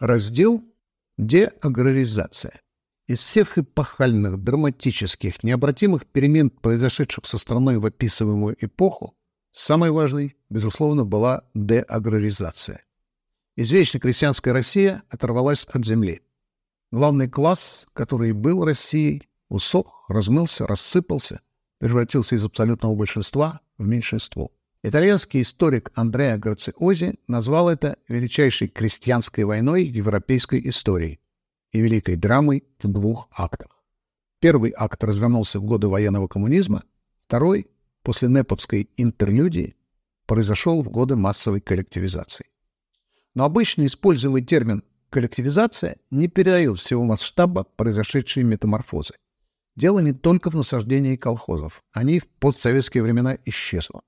Раздел «Деаграризация». Из всех эпохальных, драматических, необратимых перемен, произошедших со страной в описываемую эпоху, самой важной, безусловно, была деаграризация. Извечная крестьянская Россия оторвалась от земли. Главный класс, который был Россией, усох, размылся, рассыпался, превратился из абсолютного большинства в меньшинство. Итальянский историк Андреа Грациози назвал это величайшей крестьянской войной европейской истории и великой драмой в двух актах. Первый акт развернулся в годы военного коммунизма, второй, после Неповской интерлюдии, произошел в годы массовой коллективизации. Но обычно используемый термин «коллективизация» не передает всего масштаба произошедшей метаморфозы. Дело не только в насаждении колхозов. Они в постсоветские времена исчезнут.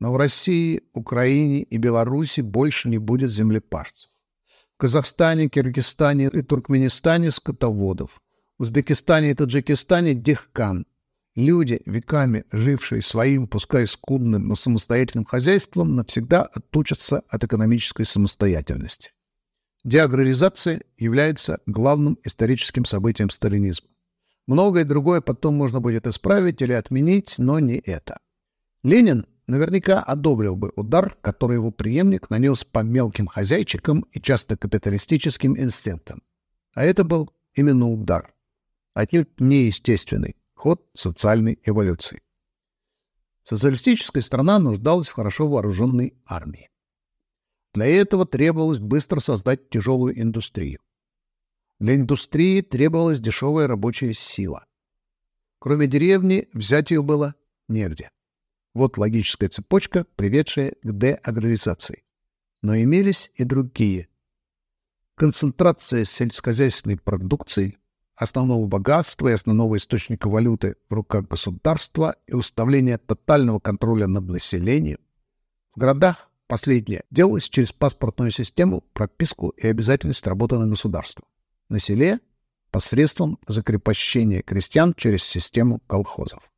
Но в России, Украине и Беларуси больше не будет землепашцев. В Казахстане, Киргизстане и Туркменистане скотоводов. В Узбекистане и Таджикистане – дехкан. Люди, веками жившие своим, пускай скудным, но самостоятельным хозяйством, навсегда отучатся от экономической самостоятельности. Деаграризация является главным историческим событием сталинизма. Многое другое потом можно будет исправить или отменить, но не это. Ленин наверняка одобрил бы удар, который его преемник нанес по мелким хозяйчикам и часто капиталистическим инстинктам. А это был именно удар. Отнюдь неестественный ход социальной эволюции. Социалистическая страна нуждалась в хорошо вооруженной армии. Для этого требовалось быстро создать тяжелую индустрию. Для индустрии требовалась дешевая рабочая сила. Кроме деревни, взять ее было негде. Вот логическая цепочка, приведшая к деаграризации. Но имелись и другие. Концентрация сельскохозяйственной продукции, основного богатства и основного источника валюты в руках государства и уставление тотального контроля над населением. В городах последнее делалось через паспортную систему, прописку и обязательность работы на государство. На селе — посредством закрепощения крестьян через систему колхозов.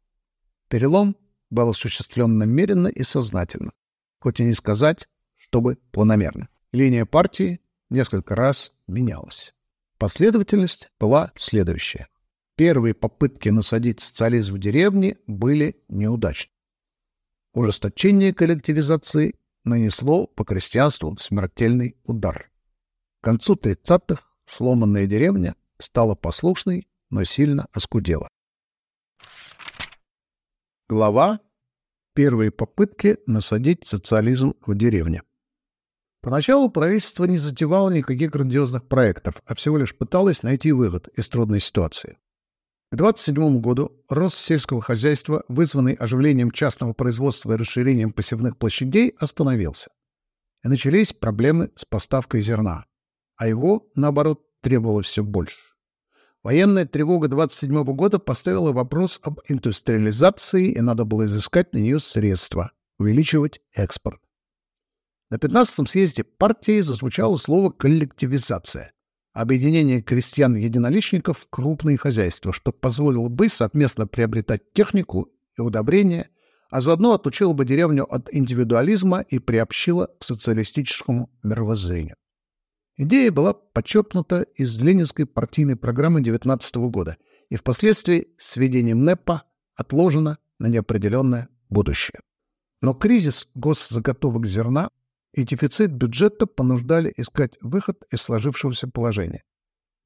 Перелом был осуществлен намеренно и сознательно, хоть и не сказать, чтобы планомерно. Линия партии несколько раз менялась. Последовательность была следующая. Первые попытки насадить социализм в деревне были неудачны. Ужесточение коллективизации нанесло по крестьянству смертельный удар. К концу 30-х сломанная деревня стала послушной, но сильно оскудела. Глава «Первые попытки насадить социализм в деревне». Поначалу правительство не затевало никаких грандиозных проектов, а всего лишь пыталось найти выход из трудной ситуации. К 27 году рост сельского хозяйства, вызванный оживлением частного производства и расширением посевных площадей, остановился. И начались проблемы с поставкой зерна, а его, наоборот, требовалось все больше. Военная тревога 27 года поставила вопрос об индустриализации, и надо было изыскать на нее средства, увеличивать экспорт. На 15-м съезде партии зазвучало слово «коллективизация» — объединение крестьян-единоличников в крупные хозяйства, что позволило бы совместно приобретать технику и удобрения, а заодно отучило бы деревню от индивидуализма и приобщило к социалистическому мировоззрению. Идея была подчеркнута из ленинской партийной программы 19 года и впоследствии с введением НЭПа отложена на неопределенное будущее. Но кризис госзаготовок зерна и дефицит бюджета понуждали искать выход из сложившегося положения.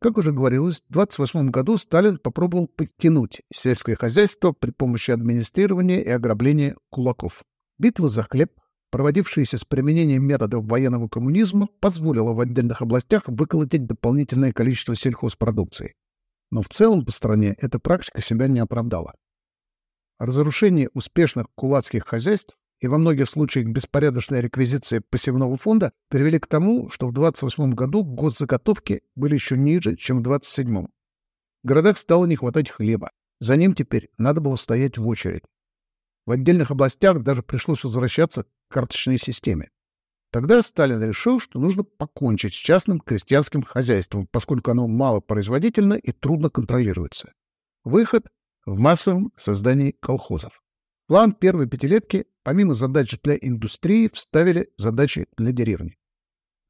Как уже говорилось, в 1928 году Сталин попробовал подтянуть сельское хозяйство при помощи администрирования и ограбления кулаков. Битва за хлеб проводившаяся с применением методов военного коммунизма, позволила в отдельных областях выколотить дополнительное количество сельхозпродукции. Но в целом по стране эта практика себя не оправдала. Разрушение успешных кулацких хозяйств и во многих случаях беспорядочная реквизиция посевного фонда привели к тому, что в 28 году госзаготовки были еще ниже, чем в 27 В городах стало не хватать хлеба. За ним теперь надо было стоять в очередь. В отдельных областях даже пришлось возвращаться к карточной системе. Тогда Сталин решил, что нужно покончить с частным крестьянским хозяйством, поскольку оно малопроизводительно и трудно контролируется. Выход в массовом создании колхозов. План первой пятилетки, помимо задач для индустрии, вставили задачи для деревни.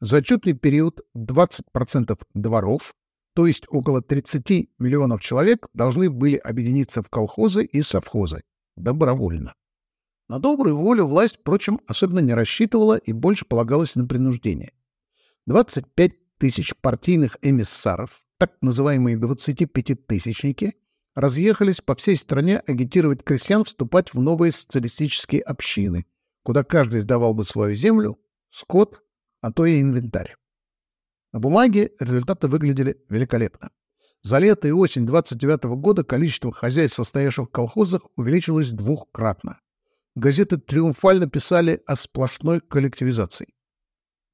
За отчетный период 20% дворов, то есть около 30 миллионов человек, должны были объединиться в колхозы и совхозы добровольно. На добрую волю власть, впрочем, особенно не рассчитывала и больше полагалась на принуждение. 25 тысяч партийных эмиссаров, так называемые 25-тысячники, разъехались по всей стране агитировать крестьян вступать в новые социалистические общины, куда каждый сдавал бы свою землю, скот, а то и инвентарь. На бумаге результаты выглядели великолепно. За лето и осень 29 года количество хозяйств, состоявших в колхозах, увеличилось двухкратно. Газеты триумфально писали о сплошной коллективизации.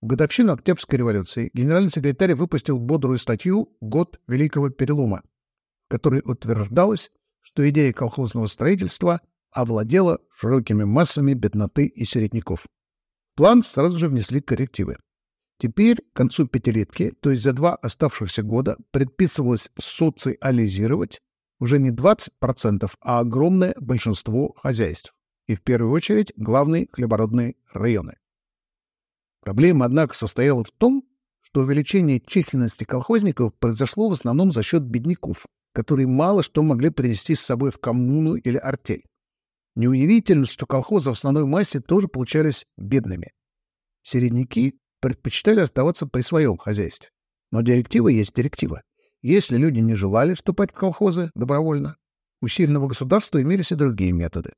В годовщину Октябрьской революции генеральный секретарь выпустил бодрую статью «Год Великого Перелома», в которой утверждалось, что идея колхозного строительства овладела широкими массами бедноты и середняков. План сразу же внесли коррективы. Теперь, к концу пятилетки, то есть за два оставшихся года, предписывалось социализировать уже не 20%, а огромное большинство хозяйств. И в первую очередь главные хлебородные районы. Проблема, однако, состояла в том, что увеличение численности колхозников произошло в основном за счет бедняков, которые мало что могли принести с собой в коммуну или артель. Неудивительно, что колхозы в основной массе тоже получались бедными. Середняки предпочитали оставаться при своем хозяйстве. Но директива есть директива. Если люди не желали вступать в колхозы добровольно, у сильного государства имелись и другие методы.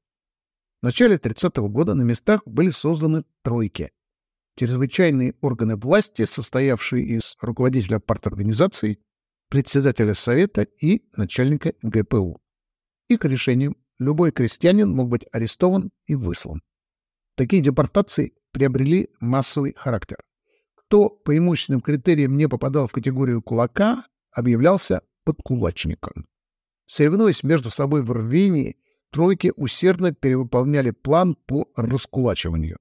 В начале 30-го года на местах были созданы тройки. Чрезвычайные органы власти, состоявшие из руководителя парторганизации, председателя совета и начальника ГПУ. Их решением любой крестьянин мог быть арестован и выслан. Такие депортации приобрели массовый характер кто по имущественным критериям не попадал в категорию кулака, объявлялся подкулачником. Соревнуясь между собой в рвении, тройки усердно перевыполняли план по раскулачиванию.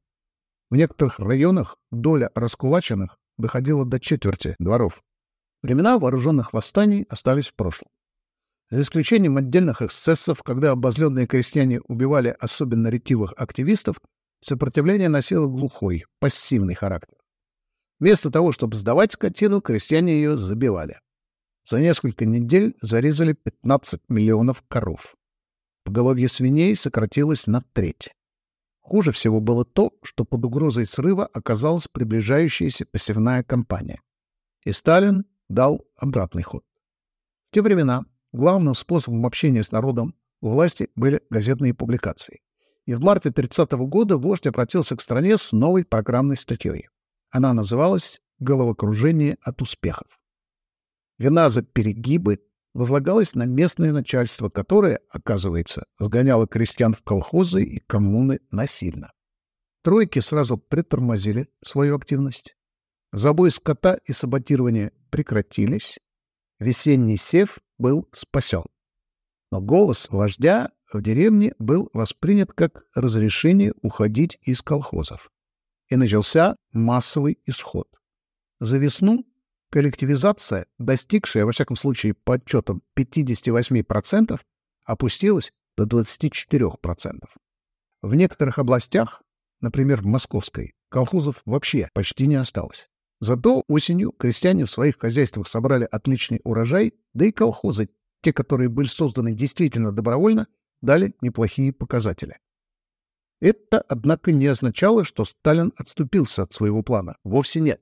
В некоторых районах доля раскулаченных доходила до четверти дворов. Времена вооруженных восстаний остались в прошлом. За исключением отдельных эксцессов, когда обозленные крестьяне убивали особенно ретивых активистов, сопротивление носило глухой, пассивный характер. Вместо того, чтобы сдавать скотину, крестьяне ее забивали. За несколько недель зарезали 15 миллионов коров. Поголовье свиней сократилось на треть. Хуже всего было то, что под угрозой срыва оказалась приближающаяся посевная кампания. И Сталин дал обратный ход. В те времена главным способом общения с народом у власти были газетные публикации. И в марте 30 -го года вождь обратился к стране с новой программной статьей. Она называлась «Головокружение от успехов». Вина за перегибы возлагалась на местное начальство, которое, оказывается, сгоняло крестьян в колхозы и коммуны насильно. Тройки сразу притормозили свою активность. Забой скота и саботирование прекратились. Весенний сев был спасен. Но голос вождя в деревне был воспринят как разрешение уходить из колхозов и начался массовый исход. За весну коллективизация, достигшая, во всяком случае, по отчетам 58%, опустилась до 24%. В некоторых областях, например, в Московской, колхозов вообще почти не осталось. Зато осенью крестьяне в своих хозяйствах собрали отличный урожай, да и колхозы, те, которые были созданы действительно добровольно, дали неплохие показатели. Это, однако, не означало, что Сталин отступился от своего плана. Вовсе нет.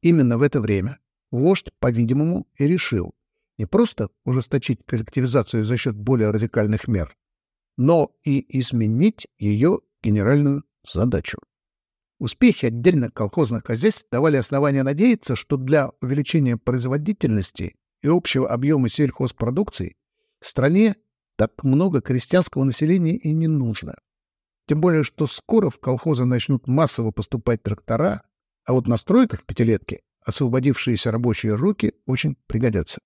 Именно в это время вождь, по-видимому, и решил не просто ужесточить коллективизацию за счет более радикальных мер, но и изменить ее генеральную задачу. Успехи отдельных колхозных хозяйств давали основания надеяться, что для увеличения производительности и общего объема сельхозпродукции стране так много крестьянского населения и не нужно. Тем более, что скоро в колхозы начнут массово поступать трактора, а вот на стройках пятилетки освободившиеся рабочие руки очень пригодятся.